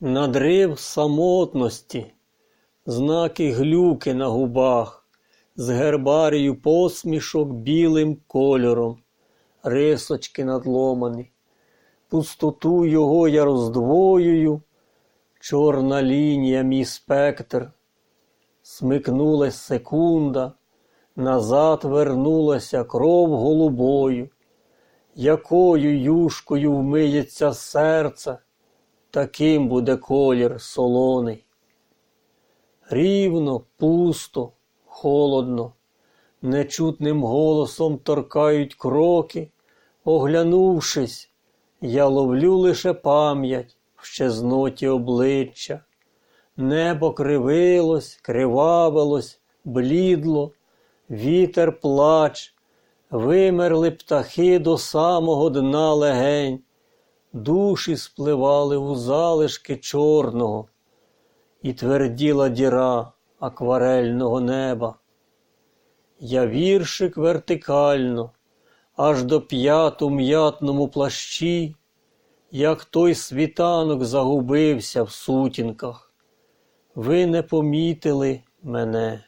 надрив самотності, знаки глюки на губах, з гербарію посмішок білим кольором, рисочки надломані. Пустоту його я роздвоюю, чорна лінія, мій спектр. Смикнулась секунда, назад вернулася кров голубою, якою юшкою вмиється серце, таким буде колір солоний. Рівно, пусто, холодно, нечутним голосом торкають кроки, оглянувшись, я ловлю лише пам'ять в щезноті обличчя. Небо кривилось, кривавилось, блідло, вітер плач, вимерли птахи до самого дна легень, душі спливали у залишки чорного, і тверділа діра акварельного неба. Я віршик вертикально, аж до п'яту м'ятному плащі, як той світанок загубився в сутінках. Ви не помітили мене.